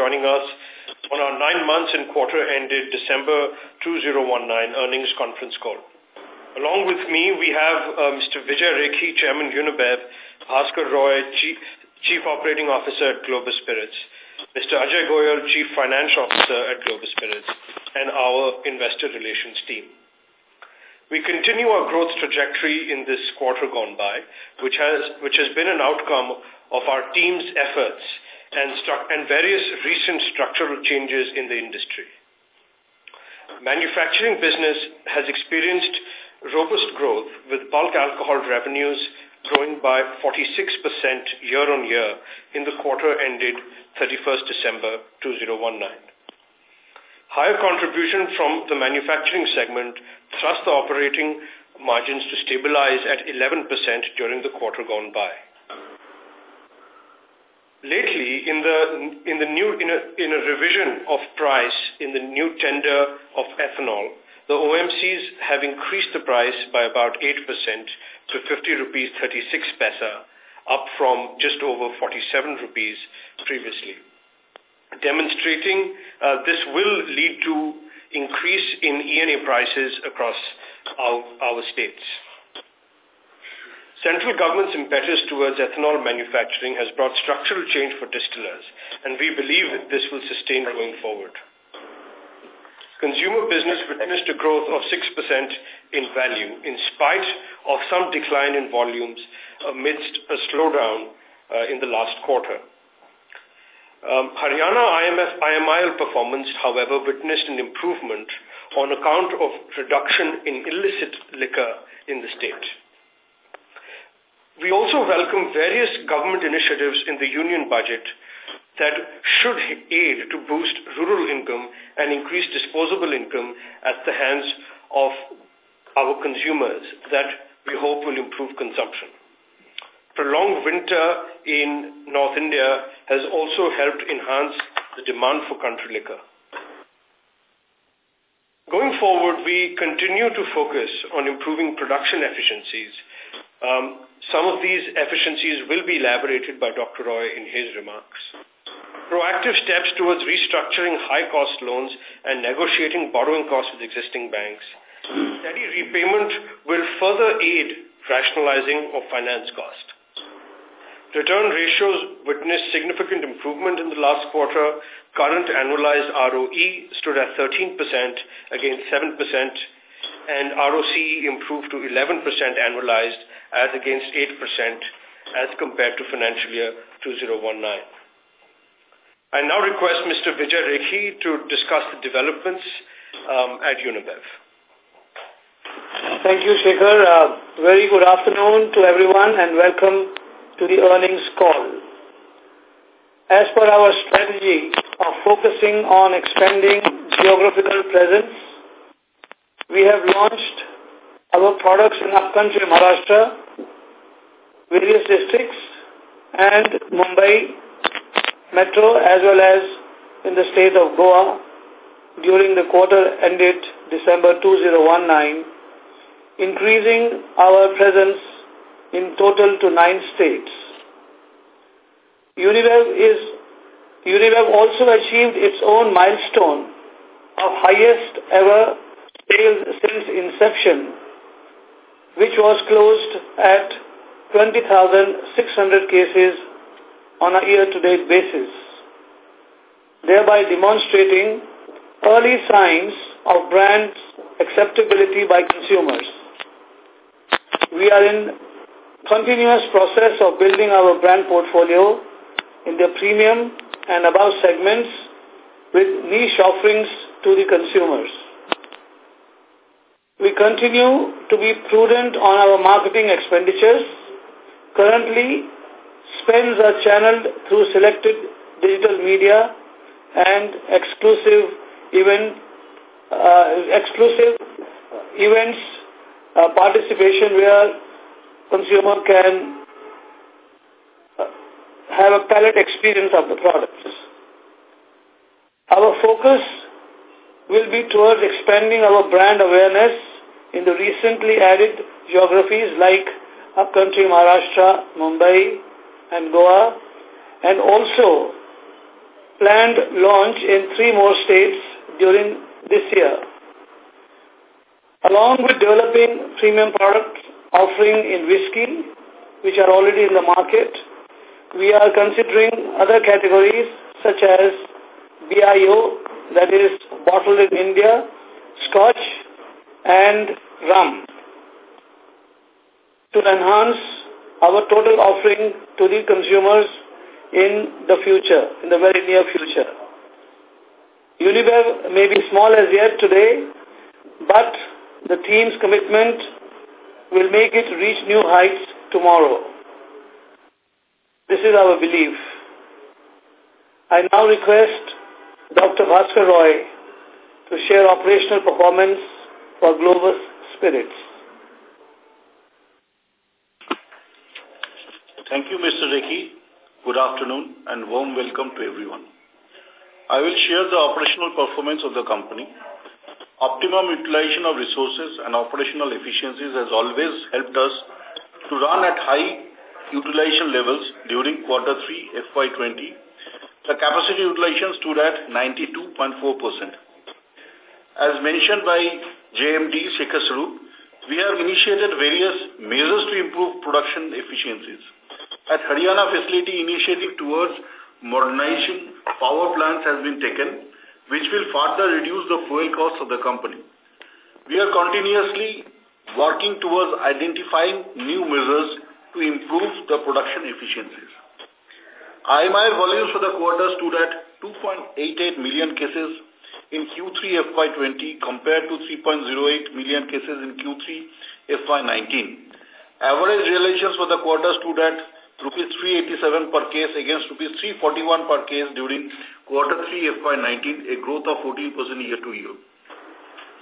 joining us on our nine months and quarter ended December 2019 earnings conference call. Along with me, we have uh, Mr. Vijay Rekhi, Chairman Unibev, Bhaskar Roy, Chief, Chief Operating Officer at Globus Spirits, Mr. Ajay Goyal, Chief Financial Officer at Globus Spirits, and our investor relations team. We continue our growth trajectory in this quarter gone by, which has, which has been an outcome of our team's efforts and, and various recent structural changes in the industry. Manufacturing business has experienced robust growth with bulk alcohol revenues growing by 46% year-on-year in the quarter ended 31st December 2019. Higher contribution from the manufacturing segment thrust the operating margins to stabilize at 11% during the quarter gone by. Lately, in the in the new in a, in a revision of price in the new tender of ethanol, the OMCs have increased the price by about 8% to 50 rupees 36 paisa, up from just over 47 rupees previously demonstrating uh, this will lead to increase in ENA prices across our, our states. Central government's impetus towards ethanol manufacturing has brought structural change for distillers, and we believe this will sustain going forward. Consumer business witnessed a growth of 6% in value in spite of some decline in volumes amidst a slowdown uh, in the last quarter. Um, Haryana IMF, IMIL performance, however, witnessed an improvement on account of reduction in illicit liquor in the state. We also welcome various government initiatives in the union budget that should aid to boost rural income and increase disposable income at the hands of our consumers that we hope will improve consumption prolonged winter in North India has also helped enhance the demand for country liquor. Going forward, we continue to focus on improving production efficiencies. Um, some of these efficiencies will be elaborated by Dr. Roy in his remarks. Proactive steps towards restructuring high-cost loans and negotiating borrowing costs with existing banks. Steady repayment will further aid rationalizing of finance cost. Return ratios witnessed significant improvement in the last quarter. Current annualized ROE stood at 13% against 7% and ROCE improved to 11% annualized as against 8% as compared to financial year 2019. I now request Mr. Vijay Rekhi to discuss the developments um, at Unibev. Thank you, Shekhar. Uh, very good afternoon to everyone and welcome to the earnings call. As per our strategy of focusing on expanding geographical presence, we have launched our products in upcountry Maharashtra, various districts, and Mumbai metro as well as in the state of Goa during the quarter ended December 2019, increasing our presence in total to nine states. Unibev is Unibev also achieved its own milestone of highest ever sales since inception, which was closed at 20,600 cases on a year-to-date basis, thereby demonstrating early signs of brand acceptability by consumers. We are in continuous process of building our brand portfolio in the premium and above segments with niche offerings to the consumers. We continue to be prudent on our marketing expenditures. Currently, spends are channeled through selected digital media and exclusive event uh, exclusive events uh, participation where consumer can uh, have a palate experience of the products. Our focus will be towards expanding our brand awareness in the recently added geographies like upcountry Maharashtra, Mumbai and Goa and also planned launch in three more states during this year. Along with developing premium product offering in whiskey, which are already in the market, we are considering other categories such as BIO, that is bottled in India, Scotch, and rum to enhance our total offering to the consumers in the future, in the very near future. Unibev may be small as yet today, but the team's commitment will make it reach new heights tomorrow. This is our belief. I now request Dr. Bhaskar Roy to share operational performance for Globus Spirits. Thank you, Mr. Rekhi. Good afternoon and warm welcome to everyone. I will share the operational performance of the company. Optimum utilization of resources and operational efficiencies has always helped us to run at high utilization levels during quarter 3 FY20. The capacity utilization stood at 92.4%. As mentioned by JMD Shekhar Swarup, we have initiated various measures to improve production efficiencies. At Haryana facility, initiative towards modernization power plants has been taken, which will further reduce the fuel costs of the company. We are continuously working towards identifying new measures to improve the production efficiencies. IMIL volumes for the quarter stood at 2.88 million cases in Q3 FY20 compared to 3.08 million cases in Q3 FY19. Average realizations for the quarter stood at rupees 387 per case against rupees 341 per case during quarter 3 FY19, a growth of 14% year to year.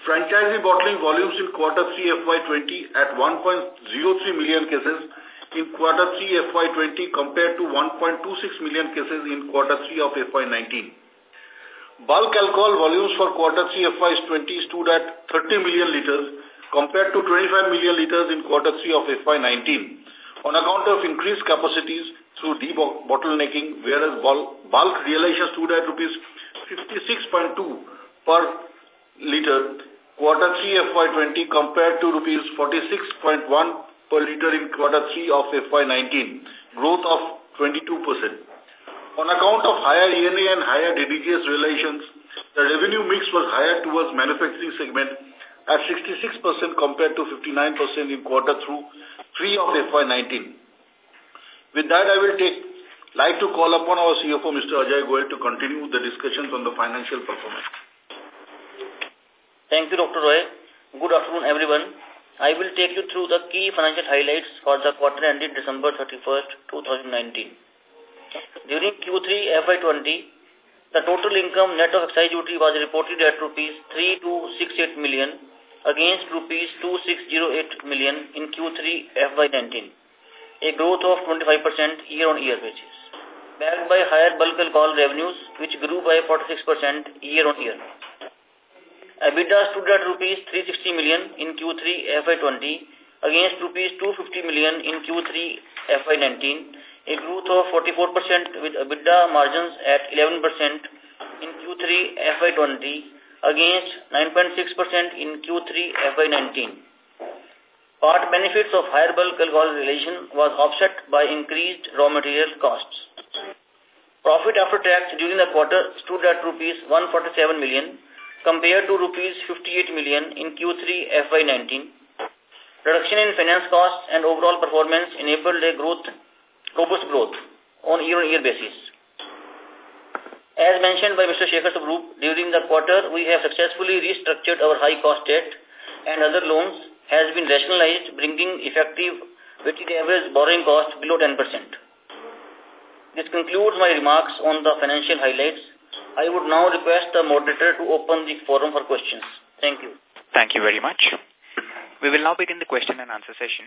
Franchisee bottling volumes in quarter 3 FY20 at 1.03 million cases in quarter 3 FY20 compared to 1.26 million cases in quarter 3 of FY19. Bulk alcohol volumes for quarter 3 FY20 stood at 30 million liters compared to 25 million liters in quarter 3 of FY19 on account of increased capacities through debottlenecking, whereas bulk realization stood at rupees 56.2 per liter quarter 3 FY20 compared to rupees 46.1 per liter in quarter 3 of FY19, growth of 22%. On account of higher ENA and higher DDGS relations, the revenue mix was higher towards manufacturing segment at 66% compared to 59% in quarter through 3 of FY19. With that, I will take like to call upon our CFO, Mr. Ajay Goel, to continue the discussions on the financial performance. Thank you, Dr. Roy. Good afternoon, everyone. I will take you through the key financial highlights for the quarter ended December 31st, 2019. During Q3 FY20, the total income net of excise duty was reported at rupees 3268 million against rupees 2608 million in Q3 FY19, a growth of 25% year-on-year basis, backed by higher bulk alcohol revenues, which grew by 46% year-on-year. EBITDA stood at rupees 360 million in Q3 FY20 against rupees 250 million in Q3 FY19, a growth of 44% with EBITDA margins at 11% in Q3 FY20 against 9.6% in Q3 FY19. Part benefits of higher bulk alcohol relation was offset by increased raw material costs. Profit after tax during the quarter stood at rupees 147 million compared to rupees 58 million in Q3 FY19. Reduction in finance costs and overall performance enabled a growth, robust growth on year-on-year basis. As mentioned by Mr. Shekhar Swarup, during the quarter, we have successfully restructured our high-cost debt and other loans has been rationalized, bringing effective weighted average borrowing cost below 10%. This concludes my remarks on the financial highlights. I would now request the moderator to open the forum for questions. Thank you. Thank you very much. We will now begin the question and answer session.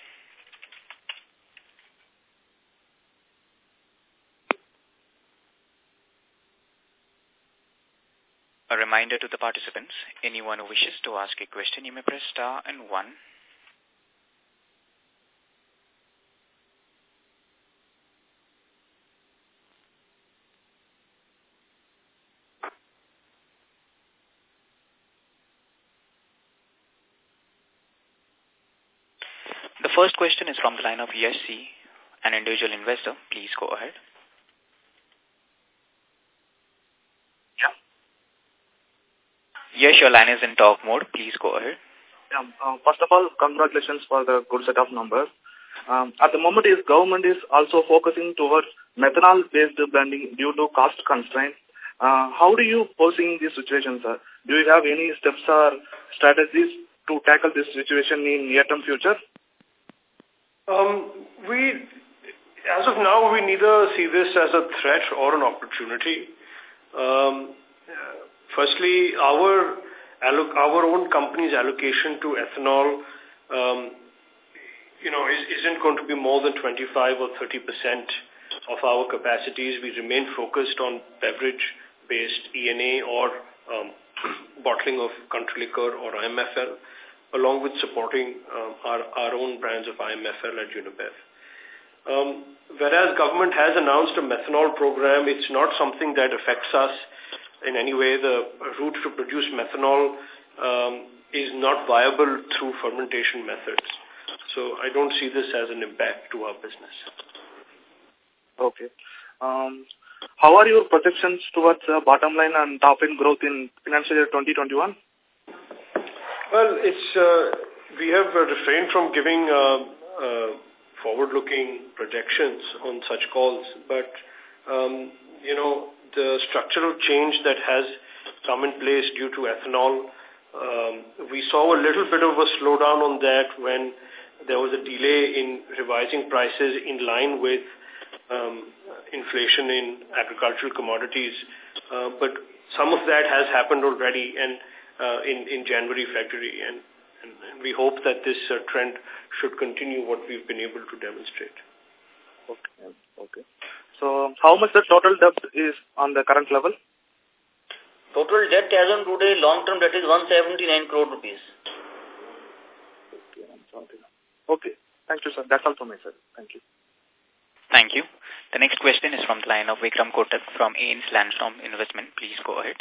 A reminder to the participants, anyone who wishes to ask a question, you may press star and one. The first question is from the line of Yash C, an individual investor. Please go ahead. Yes, your line is in talk mode. Please go ahead. Yeah, uh, first of all, congratulations for the good set of numbers. Um, at the moment, is government is also focusing towards methanol-based blending due to cost constraints. Uh, how do you foresee this situation, sir? Do you have any steps or strategies to tackle this situation in near-term future? Um, we, as of now, we neither see this as a threat or an opportunity. Um, Firstly, our our own company's allocation to ethanol, um, you know, is, isn't going to be more than 25 or 30 percent of our capacities. We remain focused on beverage-based ENA or um, bottling of country liquor or IMFL, along with supporting um, our, our own brands of IMFL at Unibev. Um, whereas government has announced a methanol program, it's not something that affects us in any way the route to produce methanol um, is not viable through fermentation methods. So I don't see this as an impact to our business. Okay. Um, how are your projections towards uh, bottom line and top end growth in financial year 2021? Well, it's uh, we have refrained from giving uh, uh, forward-looking projections on such calls, but um, you know the structural change that has come in place due to ethanol. Um, we saw a little bit of a slowdown on that when there was a delay in revising prices in line with um, inflation in agricultural commodities. Uh, but some of that has happened already and uh, in, in January, February, and, and, we hope that this uh, trend should continue what we've been able to demonstrate. Okay. Okay. So how much the total debt is on the current level? Total debt as on today, long-term debt is 179 crore rupees. Okay, okay. Thank you, sir. That's all from me, sir. Thank you. Thank you. The next question is from the line of Vikram Kotak from Ains Landstorm Investment. Please go ahead.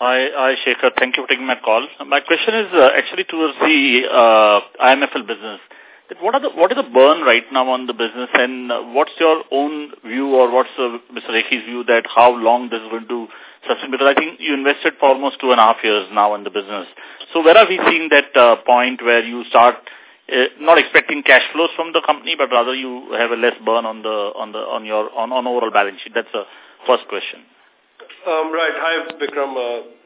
Hi, hi, Shekhar. Thank you for taking my call. My question is uh, actually towards the uh, IMFL business that what are the what is the burn right now on the business and uh, what's your own view or what's uh, Mr. Rekhi's view that how long this is going to sustain? Because I think you invested for almost two and a half years now in the business. So where are we seeing that uh, point where you start uh, not expecting cash flows from the company, but rather you have a less burn on the on the on your on, on overall balance sheet? That's the first question. Um, right. Hi, Vikram. Uh,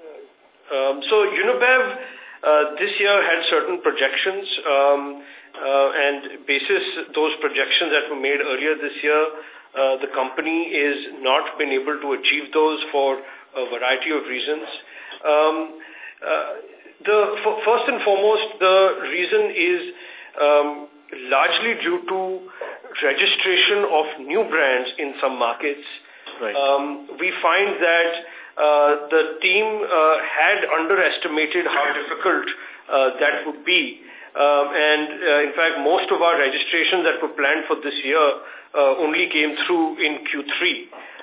um, so Unibev uh, this year had certain projections. Um, and basis those projections that were made earlier this year, uh, the company is not been able to achieve those for a variety of reasons. Um, uh, the first and foremost, the reason is um, largely due to registration of new brands in some markets. Right. Um, we find that uh, the team uh, had underestimated how difficult uh, that would be um, and uh, in fact, most of our registrations that were planned for this year uh, only came through in Q3.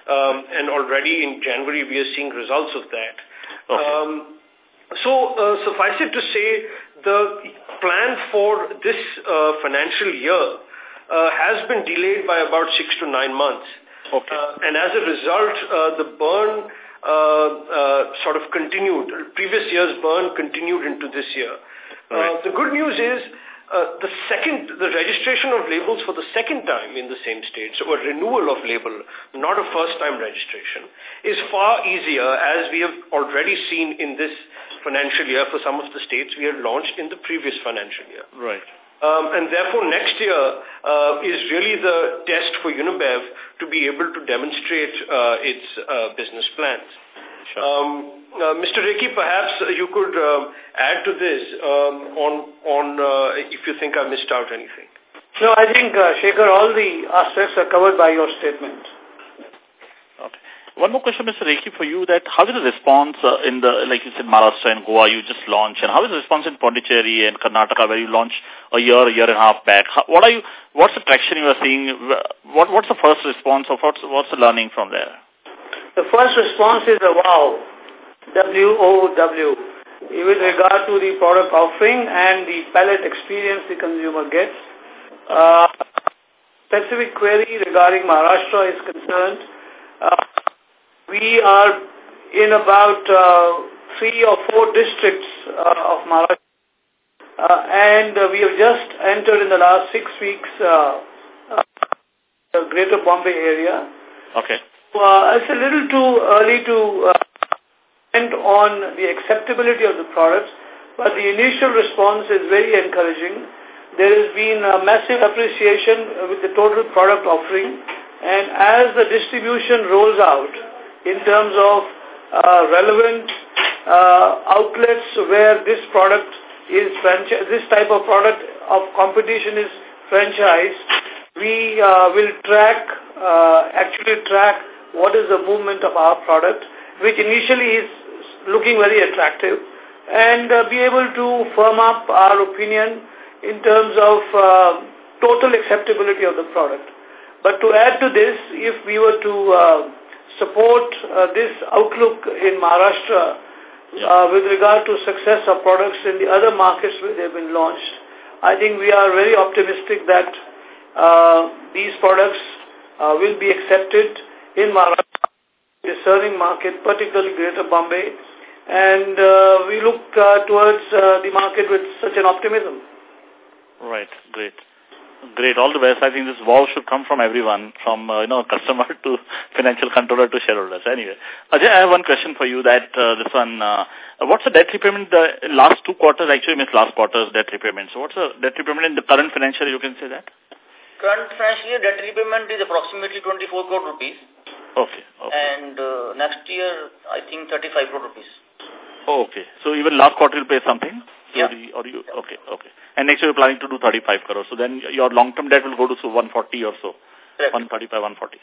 Um, and already in January, we are seeing results of that. Okay. Um, so uh, suffice it to say, the plan for this uh, financial year uh, has been delayed by about six to nine months. Okay. Uh, and as a result, uh, the burn sort of continued. Previous year's burn continued into this year. Uh, the good news is uh, the second, the registration of labels for the second time in the same state, so a renewal of label, not a first-time registration, is far easier as we have already seen in this financial year for some of the states we had launched in the previous financial year. Right. Um, and therefore next year uh, is really the test for Unibev to be able to demonstrate uh, its uh, business plans. Sure. Um, uh, Mr. Rekhi, perhaps you could uh, add to this um, on, on uh, if you think I missed out anything. No, I think, uh, Shekhar, all the aspects are covered by your statement. One more question, Mr. Rekhi, for you, that how is the response uh, in the, like you said, Maharashtra and Goa, you just launched, and how is the response in Pondicherry and Karnataka, where you launched a year, a year and a half back? How, what are you, what's the traction you are seeing? What, what's the first response, or what's, what's the learning from there? The first response is a wow, W-O-W, with regard to the product offering and the palette experience the consumer gets. Uh, specific query regarding Maharashtra is concerned, uh, we are in about uh, three or four districts uh, of Maharashtra. Uh, and we have just entered in the last six weeks uh, uh, the greater Bombay area. Okay. Uh, it's a little too early to uh, comment on the acceptability of the products, but the initial response is very encouraging. There has been a massive appreciation with the total product offering, and as the distribution rolls out in terms of uh, relevant uh, outlets where this product is franchise, this type of product of competition is franchised, we uh, will track, uh, actually track what is the movement of our product, which initially is looking very attractive, and uh, be able to firm up our opinion in terms of uh, total acceptability of the product. But to add to this, if we were to uh, support uh, this outlook in Maharashtra uh, with regard to success of products in the other markets where they've been launched, I think we are very optimistic that uh, these products uh, will be accepted in Maharashtra, discerning market, particularly Greater Bombay, and uh, we look uh, towards uh, the market with such an optimism. Right, great. Great, all the best. I think this wow should come from everyone, from uh, you know customer to financial controller to shareholders. Anyway, Ajay, I have one question for you. That uh, this one, uh, what's the debt repayment? The last two quarters actually means last quarter's debt repayment. So what's the debt repayment in the current financial? You can say that. Current financial year debt repayment is approximately 24 crore rupees. Okay. okay. And uh, next year, I think 35 crore rupees. Oh, okay. So even last quarter you'll pay something? Yeah. Or you, or you, okay, okay. And next year you're planning to do 35 crores. So then your long-term debt will go to so 140 or so. Correct. 135, 140.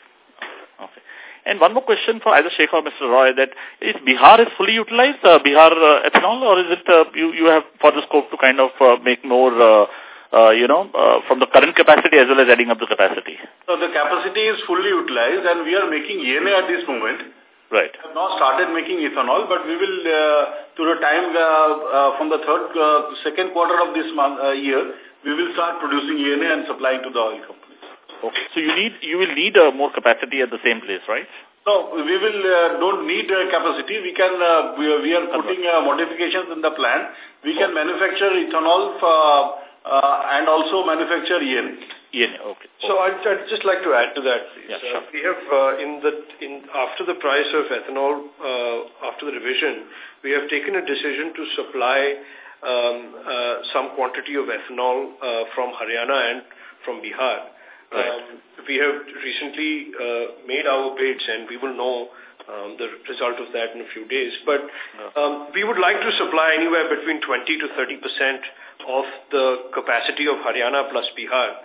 Okay. And one more question for either Sheikh or Mr. Roy, that is Bihar is fully utilized, uh, Bihar uh, ethanol, or is it uh, you, you have further scope to kind of uh, make more, uh, uh, you know, uh, from the current capacity as well as adding up the capacity? So the capacity is fully utilized and we are making ENA at this moment. Right. We have now started making ethanol, but we will, uh, to the time uh, uh, from the third, uh, second quarter of this month, uh, year, we will start producing ENA and supplying to the oil companies. Okay. So you need, you will need uh, more capacity at the same place, right? No, we will uh, don't need uh, capacity. We can uh, we, are, we are putting uh, modifications in the plant. We can manufacture ethanol for, uh, and also manufacture ENA. Okay. So I'd, I'd just like to add to that, please. Yeah, Uh, we have, uh, in the, in, after the price of ethanol, uh, after the revision, we have taken a decision to supply um, uh, some quantity of ethanol uh, from Haryana and from Bihar. Right. Um, we have recently uh, made our bids and we will know um, the result of that in a few days. But um, we would like to supply anywhere between 20 to 30 percent of the capacity of Haryana plus Bihar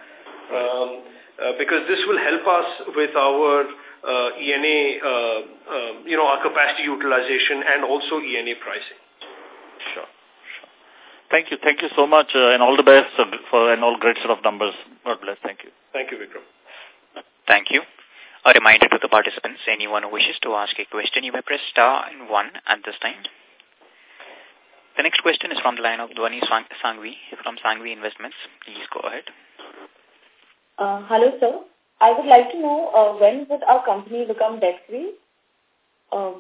um, uh, because this will help us with our uh, ENA, uh, um, you know, our capacity utilization and also ENA pricing. Sure. Sure. Thank you. Thank you so much uh, and all the best uh, for and all great set of numbers. God bless. Thank you. Thank you, Vikram. Thank you. A reminder to the participants, anyone who wishes to ask a question, you may press star and one at this time. The next question is from the line of Dhwani Sang Sangvi from Sangvi Investments. Please go ahead. Uh, hello, sir. I would like to know uh, when would our company become debt-free? Uh,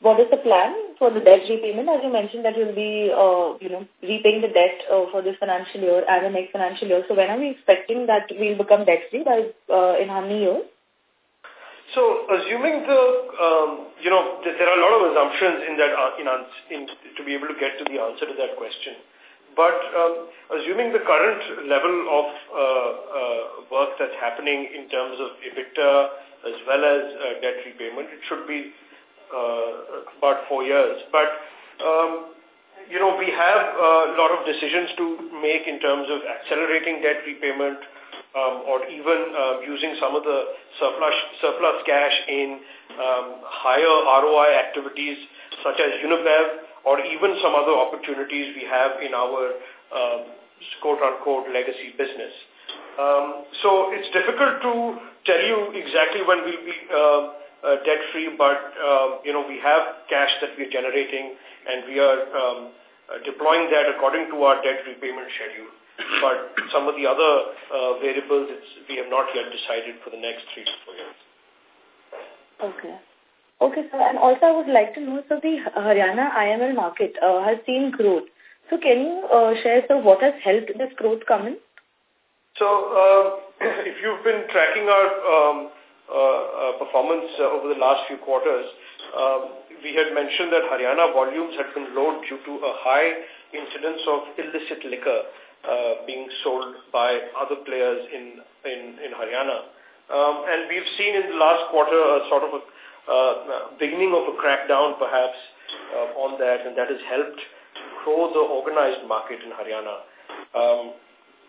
what is the plan for the debt repayment? As you mentioned that you'll be, uh, you know, repaying the debt uh, for this financial year and the next financial year. So when are we expecting that we'll become debt-free? Is, uh, in how many years? So, assuming the, um, you know, th there are a lot of assumptions in that, uh, in, in to be able to get to the answer to that question. But um, assuming the current level of uh, uh, work that's happening in terms of EBITDA as well as uh, debt repayment, it should be uh, about four years. But, um, you know, we have a lot of decisions to make in terms of accelerating debt repayment um, or even uh, using some of the surplus, surplus cash in um, higher ROI activities such as Unibev or even some other opportunities we have in our uh, quote-unquote legacy business. Um, so it's difficult to tell you exactly when we'll be uh, uh, debt-free, but, uh, you know, we have cash that we're generating and we are um, uh, deploying that according to our debt repayment schedule. But some of the other uh, variables, we have not yet decided for the next three to four years. Okay. Okay, sir. And also I would like to know, so the Haryana IML market uh, has seen growth. So can you uh, share, so what has helped this growth come in? So uh, if you've been tracking our um, uh, uh, performance uh, over the last few quarters, um, we had mentioned that Haryana volumes had been low due to a high incidence of illicit liquor being sold by other players in, in, in Haryana. Um, and we've seen in the last quarter a sort of a beginning of a crackdown perhaps uh, on that, and that has helped grow the organized market in Haryana. Um,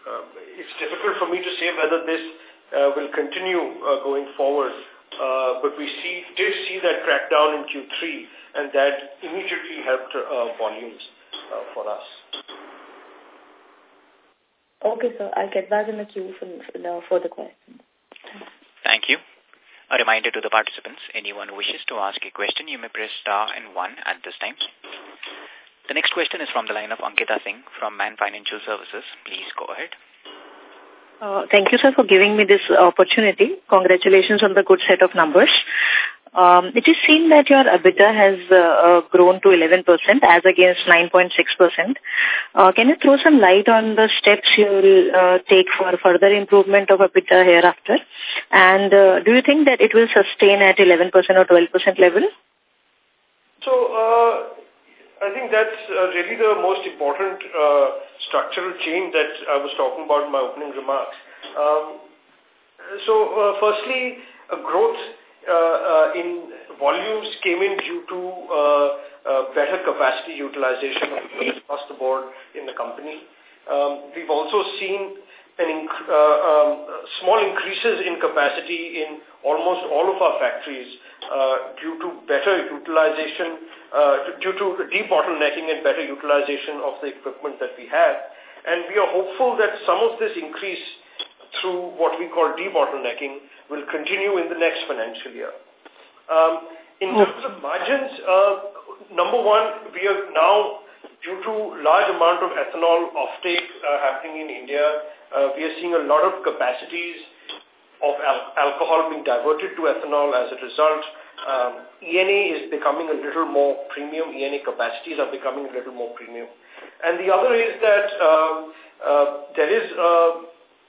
uh, it's difficult for me to say whether this uh, will continue uh, going forward, uh, but we see did see that crackdown in Q3, and that immediately helped uh, volumes uh, for us. Okay, sir. I'll get back in the queue for, for the questions. A reminder to the participants, anyone who wishes to ask a question, you may press star and one at this time. The next question is from the line of Ankita Singh from Man Financial Services. Please go ahead. Uh, thank you, sir, for giving me this opportunity. Congratulations on the good set of numbers. Um, it is seen that your EBITDA has uh, uh, grown to 11% as against 9.6%. Uh, can you throw some light on the steps you will uh, take for further improvement of EBITDA hereafter? And uh, do you think that it will sustain at 11% or 12% level? So, uh, I think that's uh, really the most important uh, structural change that I was talking about in my opening remarks. Um, so, uh, firstly, growth in volumes came in due to uh, better capacity utilization across the board in the company. Um, we've also seen an inc um, small increases in capacity in almost all of our factories uh, due to better utilization, uh, due to debottlenecking and better utilization of the equipment that we have. And we are hopeful that some of this increase through what we call debottlenecking will continue in the next financial year. Um, in terms of margins, uh, number one, we are now, due to large amount of ethanol offtake uh, happening in India, uh, we are seeing a lot of capacities of al alcohol being diverted to ethanol as a result. Um, ENA is becoming a little more premium. ENA capacities are becoming a little more premium. And the other is that um, uh, there is uh,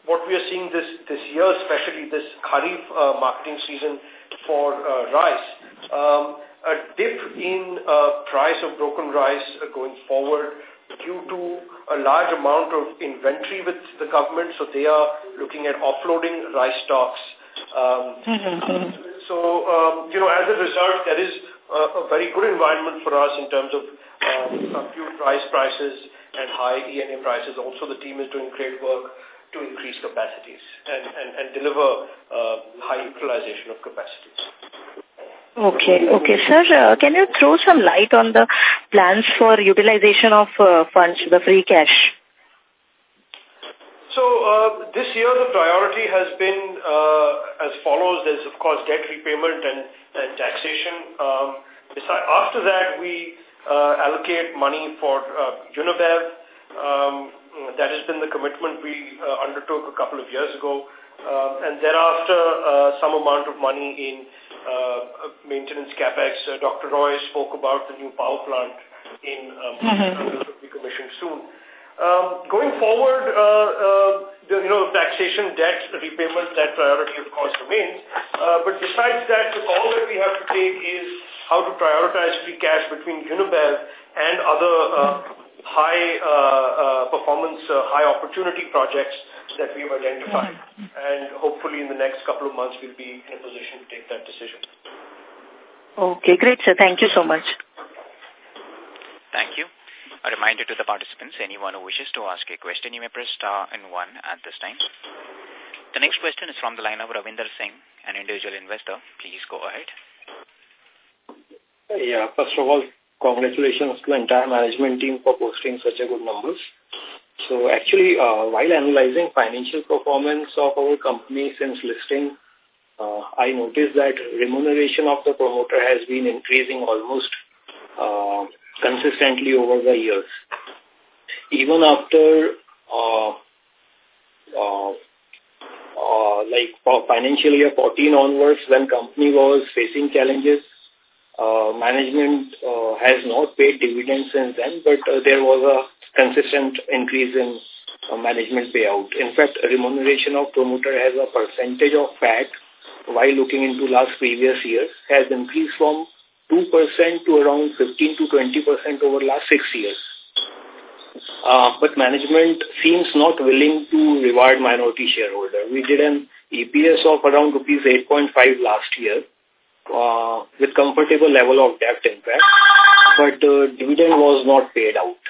what we are seeing this, this year, especially this Kharif uh, marketing season for uh, rice, um, a dip in uh, price of broken rice uh, going forward due to a large amount of inventory with the government, so they are looking at offloading rice stocks. Um, mm-hmm. so, um, you know, as a result, there is a, a very good environment for us in terms of um, subdued rice prices and high ENA prices. Also, the team is doing great work to increase capacities and, and, and deliver uh, high utilization of capacities. Okay, okay. Sir, uh, can you throw some light on the plans for utilization of uh, funds, the free cash? So uh, this year the priority has been uh, as follows. There's of course debt repayment and, and taxation. Um, besides, after that we uh, allocate money for uh, Unibev. Um, that has been the commitment we uh, undertook a couple of years ago. Uh, and thereafter, uh, some amount of money in uh, maintenance capex. Uh, Dr. Roy spoke about the new power plant in um, mm -hmm. will be commissioned soon. Um, going forward, uh, uh, the, you know, taxation, debt repayment, that priority of course remains. Uh, but besides that, the call that we have to take is how to prioritize free cash between Unibev and other uh, high uh, uh, performance, uh, high opportunity projects that we have identified. Mm -hmm. And hopefully in the next couple of months we'll be in a position to take that decision. Okay, great, sir. Thank you so much. Thank you. A reminder to the participants, anyone who wishes to ask a question, you may press star and one at this time. The next question is from the line of Ravinder Singh, an individual investor. Please go ahead. Yeah, first of all, congratulations to entire management team for posting such a good numbers. So actually, uh, while analyzing financial performance of our company since listing, uh, I noticed that remuneration of the promoter has been increasing almost uh, consistently over the years. Even after uh, uh, uh, like financial year 14 onwards, when company was facing challenges, uh, management uh, has not paid dividends since then, but uh, there was a consistent increase in uh, management payout. In fact, remuneration of promoter as a percentage of PAT while looking into last previous years has increased from 2% to around 15 to 20% over last six years. Uh, but management seems not willing to reward minority shareholder. We did an EPS of around rupees 8.5 last year uh, with comfortable level of debt impact, but uh, dividend was not paid out.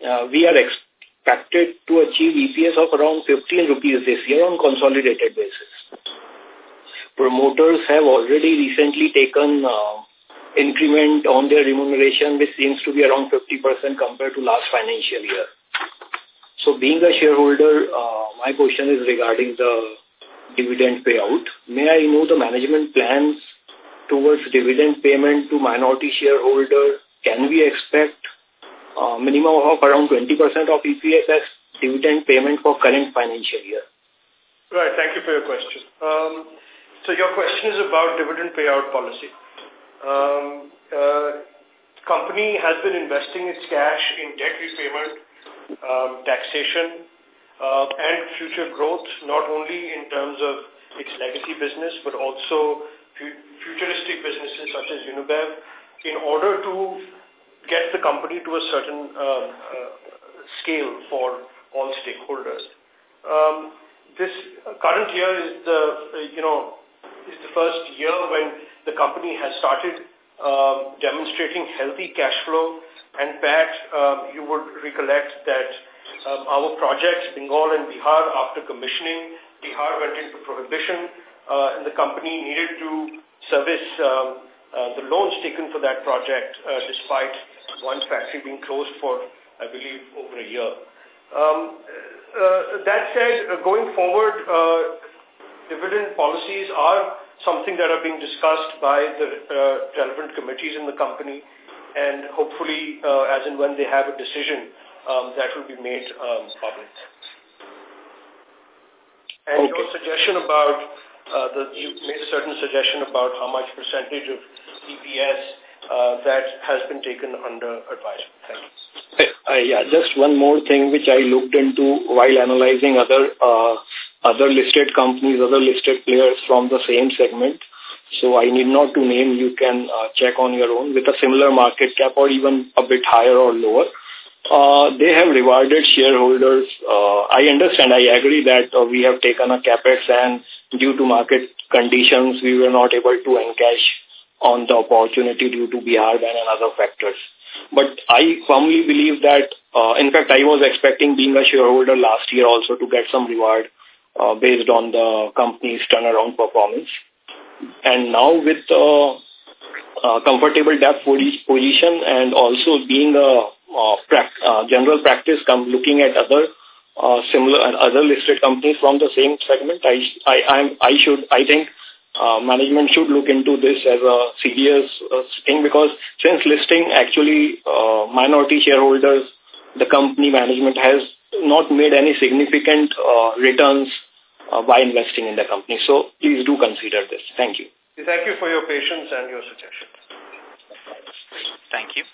Uh, we are expected to achieve EPS of around 15 rupees this year on consolidated basis. Promoters have already recently taken uh, increment on their remuneration, which seems to be around 50% compared to last financial year. So being a shareholder, uh, my question is regarding the dividend payout. May I know the management plans towards dividend payment to minority shareholder? Can we expect a minimum of around 20% of EPS as dividend payment for current financial year? Right, thank you for your question. Um, so your question is about dividend payout policy. Um, uh, company has been investing its cash in debt repayment, um, taxation, uh, and future growth, not only in terms of its legacy business, but also futuristic businesses such as Unibev, in order to get the company to a certain uh, uh, scale for all stakeholders. Um, this current year is the, you know, is the first year when the company has started um, demonstrating healthy cash flow and PAT. Um, you would recollect that um, our projects, Bengal and Bihar, after commissioning, Bihar went into prohibition uh, and the company needed to service um, uh, the loans taken for that project uh, despite one factory being closed for, I believe, over a year. Um, uh, that said, uh, going forward, uh, dividend policies are something that are being discussed by the uh, relevant committees in the company and hopefully uh, as and when they have a decision, um, that will be made um, public. And okay. your suggestion about, uh, the, you made a certain suggestion about how much percentage of EPS uh, that has been taken under advisement. Thank you. Uh, yeah, just one more thing which I looked into while analyzing other uh, other listed companies, other listed players from the same segment. So I need not to name, you can uh, check on your own with a similar market cap or even a bit higher or lower. Uh, they have rewarded shareholders. Uh, I understand, I agree that uh, we have taken a capex and due to market conditions, we were not able to encash on the opportunity due to Bihar ban and other factors. But I firmly believe that, uh, in fact, I was expecting being a shareholder last year also to get some reward uh, based on the company's turnaround performance. And now with uh, uh, comfortable debt position and also being a uh, pra uh, general practice come looking at other uh, similar other listed companies from the same segment, I I I'm, I should I think uh, management should look into this as a serious uh, thing because since listing actually uh, minority shareholders, the company management has not made any significant uh, returns uh, by investing in the company. So please do consider this. Thank you. Thank you for your patience and your suggestions. Thank you.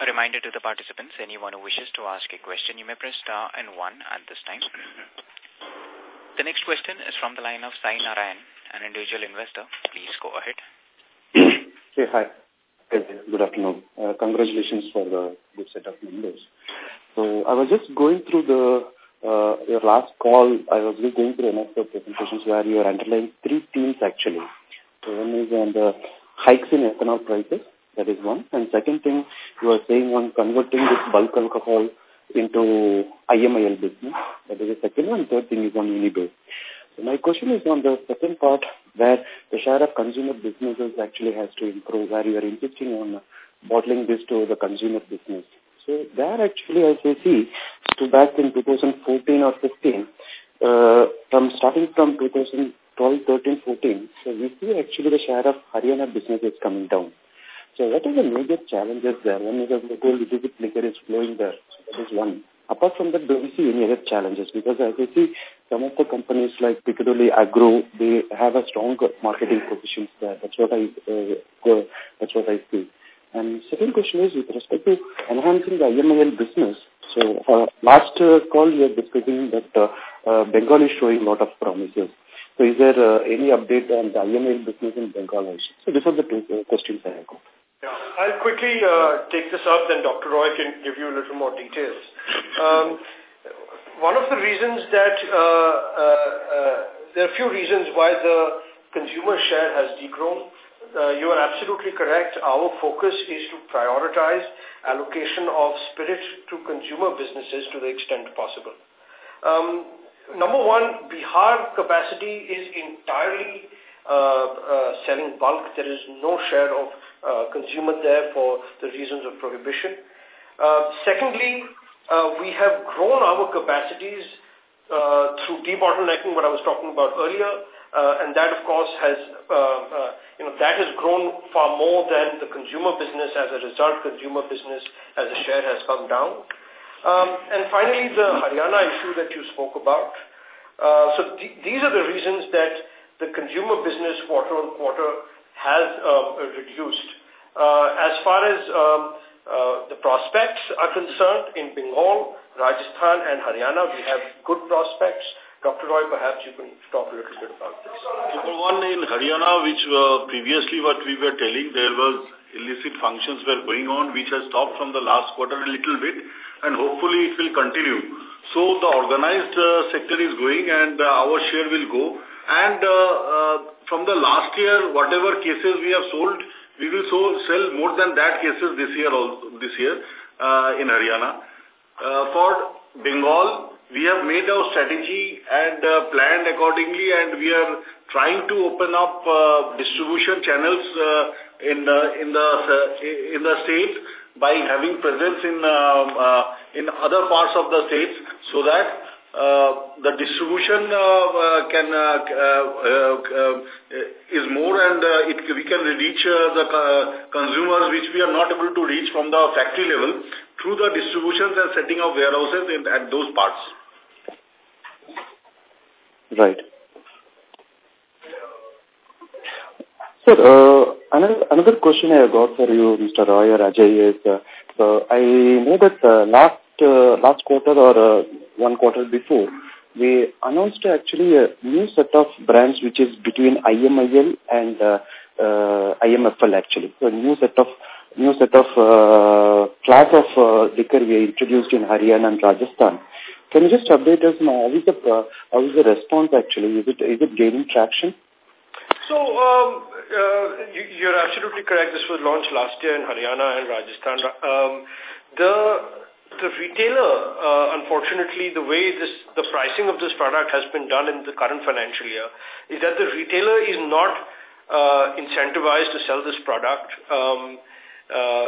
A reminder to the participants, anyone who wishes to ask a question, you may press star and one at this time. The next question is from the line of Sai Narayan, an individual investor. Please go ahead. Hey, hi. Good afternoon. Uh, congratulations for the good set of numbers. So I was just going through the uh, your last call. I was just going through one of the presentations where you are underlying three themes actually. So one is on the hikes in ethanol prices. That is one. And second thing, you are saying on converting this bulk alcohol into IMIL business. That is the second one. Third thing is on Unibev. So my question is on the second part where the share of consumer businesses actually has to improve, where you are insisting on bottling this to the consumer business. So there actually, as I see, to back in 2014 or 15, uh, from starting from 2012, 13, 14, so we see actually the share of Haryana business is coming down. So what are the major challenges there? One is the liquid liquor is flowing there. That is one. Apart from that, do we see any other challenges? Because as I see, some of the companies like Piccadilly Agro, they have a strong marketing positions there. That's what I, uh, that's what I see. And second question is with respect to enhancing the IMIL business. So uh, last uh, call we were discussing that uh, uh, Bengal is showing a lot of promises. So is there uh, any update on the IMIL business in Bengal? So these are the two uh, questions I have got. Yeah, I'll quickly uh, take this up, then Dr. Roy can give you a little more details. Um, one of the reasons that, uh, uh, uh, there are a few reasons why the consumer share has degrown. Uh, you are absolutely correct. Our focus is to prioritize allocation of spirit to consumer businesses to the extent possible. Um, number one, Bihar capacity is entirely uh, uh, selling bulk. There is no share of consumer there for the reasons of prohibition. Uh, secondly, uh, we have grown our capacities uh, through debottlenecking, what I was talking about earlier, uh, and that, of course, has uh, uh, you know that has grown far more than the consumer business. As a result, consumer business as a share has come down. Um, and finally, the Haryana issue that you spoke about. Uh, so th these are the reasons that the consumer business quarter on quarter has um, reduced. Uh, as far as um, uh, the prospects are concerned in Bengal, Rajasthan and Haryana, we have good prospects. Dr. Roy, perhaps you can talk a little bit about this. Number one, in Haryana, which uh, previously what we were telling, there was illicit functions were going on, which has stopped from the last quarter a little bit, and hopefully it will continue. So the organized uh, sector is going and uh, our share will go. And uh, from the last year, whatever cases we have sold, we will so, sell more than that cases this year also, this year uh, in Haryana. Uh, for Bengal, we have made our strategy and uh, planned accordingly and we are trying to open up uh, distribution channels uh, in the in the uh, in the state by having presence in uh, uh, in other parts of the states so that the distribution uh, uh, can uh, uh, uh, is more and uh, it we can reach uh, the uh, consumers which we are not able to reach from the factory level through the distributions and setting of warehouses in, at those parts. Right. Sir, uh, another, another question I got for you, Mr. Roy or Ajay, is uh, I know that uh, last uh, last quarter or uh, one quarter before, we announced actually a new set of brands which is between IMIL and uh, uh, IMFL actually. So a new set of new set of uh, class of uh, liquor we introduced in Haryana and Rajasthan. Can you just update us now? How is the uh, how is the response actually? Is it is it gaining traction? So um, uh, you, you're absolutely correct. This was launched last year in Haryana and Rajasthan. Um, the the retailer, uh, unfortunately, the way this the pricing of this product has been done in the current financial year is that the retailer is not uh, incentivized to sell this product. Um, uh,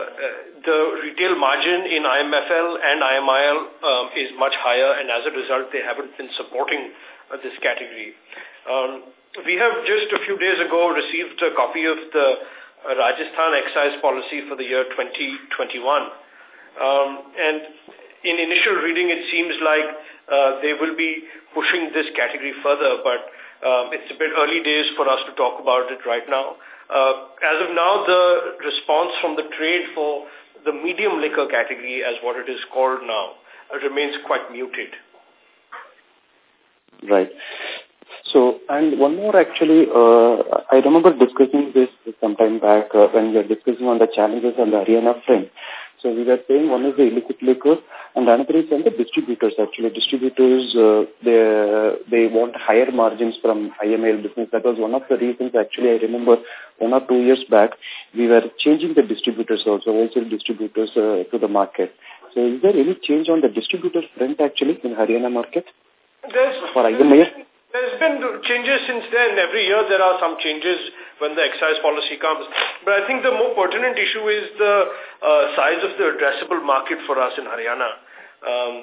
the retail margin in IMFL and IMIL um, is much higher, and as a result, they haven't been supporting uh, this category. Um, we have just a few days ago received a copy of the uh, Rajasthan excise policy for the year 2021. Um, and in initial reading, it seems like uh, they will be pushing this category further, but um, it's a bit early days for us to talk about it right now. Uh, as of now, the response from the trade for the medium liquor category, as what it is called now, remains quite muted. Right. So, and one more actually, uh, I remember discussing this some time back uh, when we were discussing on the challenges on the Haryana front. So we were saying one is the illicit liquor and another is on the distributors actually. Distributors, uh, they, they want higher margins from IML business. That was one of the reasons actually I remember one or two years back, we were changing the distributors also, wholesale distributors uh, to the market. So is there any change on the distributor front actually in Haryana market? There's, For there's, there's been changes since then. Every year there are some changes when the excise policy comes. But I think the more pertinent issue is the uh, size of the addressable market for us in Haryana. Um,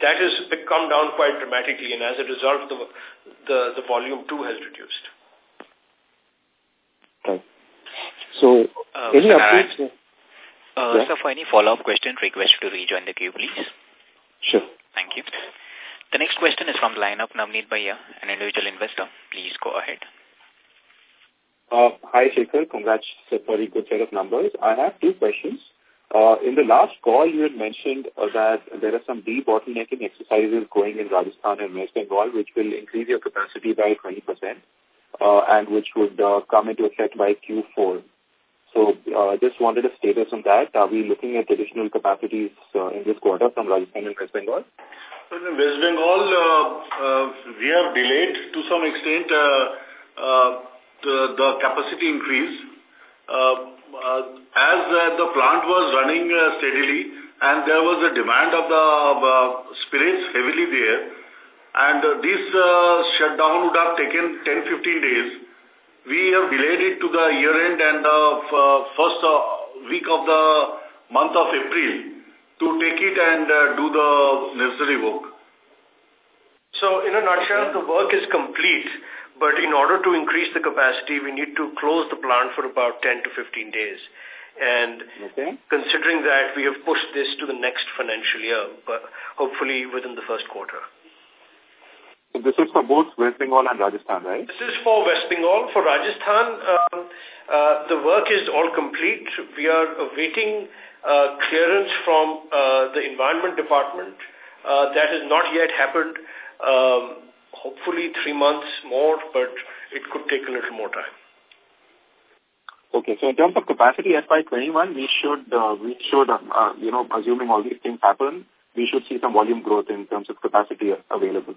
that has come down quite dramatically and as a result the, the, the volume too has reduced. Okay. So, uh, any updates? Uh, Yeah. So for any follow-up question, request to rejoin the queue, please. Sure. Thank you. The next question is from the line of Navneet Bhaiya, an individual investor. Please go ahead. Uh, hi, Shekhar. Congrats for a good set of numbers. I have two questions. Uh, in the last call, you had mentioned uh, that there are some debottlenecking exercises going in Rajasthan and West Bengal, which will increase your capacity by 20%, uh, and which would uh, come into effect by Q4. So, uh, just wanted a status on that. Are we looking at additional capacities uh, in this quarter from Rajasthan and West Bengal? In West Bengal, uh, uh, we have delayed to some extent uh, uh the, the capacity increase. Uh, uh, as the plant was running steadily and there was a demand of the spirits heavily there and this shutdown would have taken 10-15 days. We have delayed it to the year end and the first week of the month of April to take it and uh, do the necessary work. So in a nutshell, the work is complete, but in order to increase the capacity, we need to close the plant for about 10 to 15 days. And okay. considering that, we have pushed this to the next financial year, but hopefully within the first quarter. So this is for both West Bengal and Rajasthan, right? This is for West Bengal. For Rajasthan, um, uh, the work is all complete. We are awaiting uh, clearance from uh, the Environment Department. Uh, that has not yet happened. Um, hopefully three months more, but it could take a little more time. Okay, so in terms of capacity FY21, we should, uh, we should, uh, you know, assuming all these things happen, we should see some volume growth in terms of capacity available.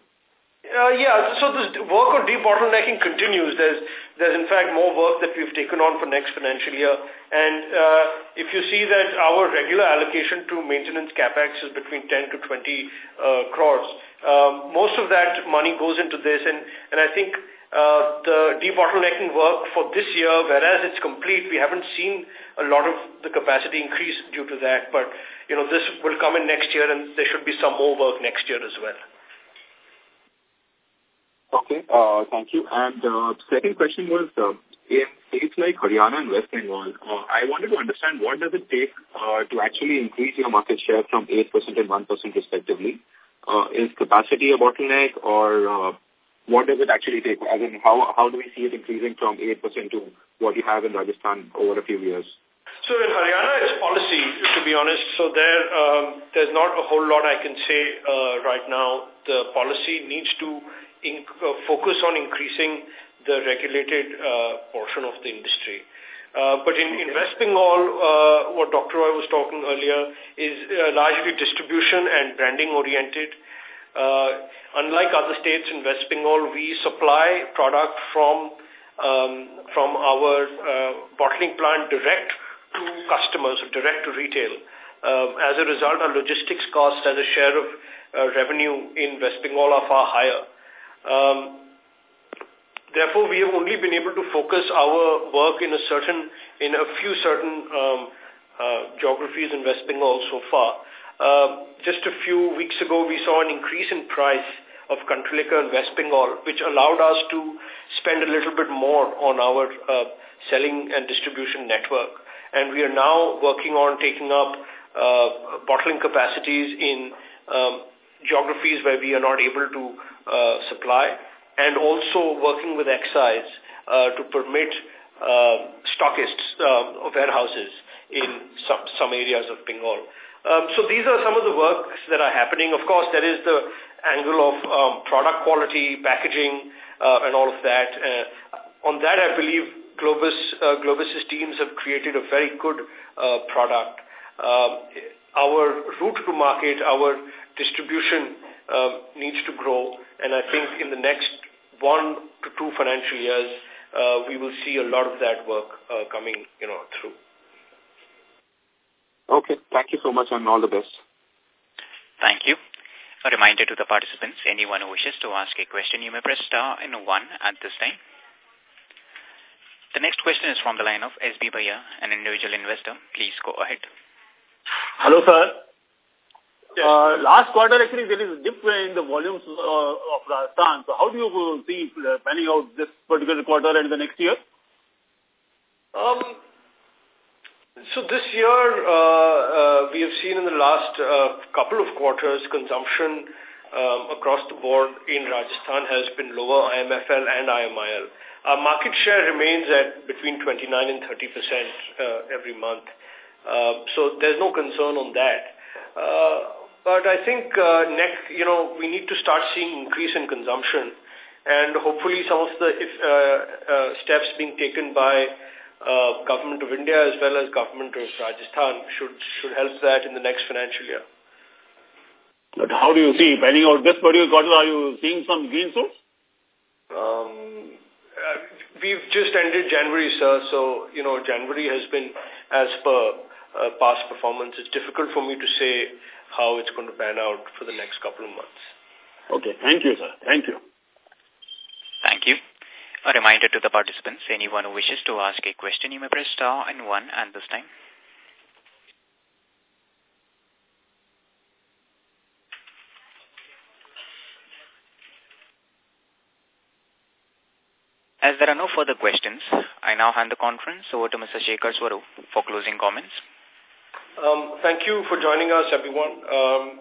Uh, yeah, so this work on debottlenecking continues. There's, there's in fact more work that we've taken on for next financial year. And uh, if you see that our regular allocation to maintenance capex is between 10 to 20 uh, crores, um, most of that money goes into this. And, and I think uh, the debottlenecking work for this year, whereas it's complete, we haven't seen a lot of the capacity increase due to that. But, you know, this will come in next year and there should be some more work next year as well. Okay, uh, thank you. And uh, second question was, uh, in states like Haryana and West Bengal, uh, I wanted to understand what does it take uh, to actually increase your market share from 8% and 1% respectively? Uh, is capacity a bottleneck or uh, what does it actually take? As in, how, how do we see it increasing from 8% to what you have in Rajasthan over a few years? So in Haryana, it's policy, to be honest. So there, um, there's not a whole lot I can say uh, right now. The policy needs to in, uh, focus on increasing the regulated uh, portion of the industry. Uh, but in, in West Bengal, uh, what Dr. Roy was talking earlier is uh, largely distribution and branding oriented. Uh, unlike other states in West Bengal, we supply product from um, from our uh, bottling plant direct to customers, direct to retail. Um, as a result, our logistics costs as a share of uh, revenue in West Bengal are far higher. Um, therefore, we have only been able to focus our work in a certain, in a few certain um, uh, geographies in West Bengal so far. Uh, just a few weeks ago, we saw an increase in price of country liquor in West Bengal, which allowed us to spend a little bit more on our uh, selling and distribution network. And we are now working on taking up uh, bottling capacities in um, geographies where we are not able to supply and also working with excise uh, to permit uh, stockists uh, of warehouses in some, some areas of Bengal. Um, so these are some of the works that are happening. Of course, there is the angle of um, product quality, packaging, uh, and all of that. Uh, on that, I believe Globus, uh, Globus's teams have created a very good uh, product. Uh, our route to market, our distribution uh, needs to grow, and I think in the next one to two financial years, uh, we will see a lot of that work uh, coming, you know, through. Okay, thank you so much and all the best. Thank you. A reminder to the participants, anyone who wishes to ask a question, you may press star and one at this time. The next question is from the line of SB Bhaiya, an individual investor. Please go ahead. Hello, sir. Uh, last quarter, actually, there is a dip in the volumes uh, of Rajasthan. So how do you see uh, panning out this particular quarter and the next year? Um, so this year, uh, uh, we have seen in the last uh, couple of quarters, consumption um, across the board in Rajasthan has been lower, IMFL and IMIL. Our market share remains at between 29 and 30 percent every month. Uh, so there's no concern on that. But I think uh, next, you know, we need to start seeing increase in consumption, and hopefully some of the if, uh, uh, steps being taken by uh, government of India as well as government of Rajasthan should should help that in the next financial year. But how do you see panning out this particular quarter? Are you seeing some green shoots? Um, uh, we've just ended January, sir, so, you know, January has been as per uh, past performance. It's difficult for me to say how it's going to pan out for the next couple of months. Okay. Thank you, sir. Thank you. Thank you. A reminder to the participants, anyone who wishes to ask a question, you may press star and one at this time. As there are no further questions, I now hand the conference over to Mr. Shekhar Swarup for closing comments. Um, thank you for joining us, everyone. Um,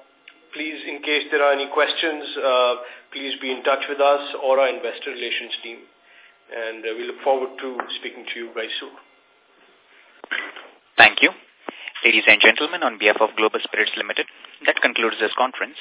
please, in case there are any questions, uh, please be in touch with us or our investor relations team. And uh, we look forward to speaking to you very soon. Thank you. Ladies and gentlemen, on behalf of Globus Spirits Limited, that concludes this conference.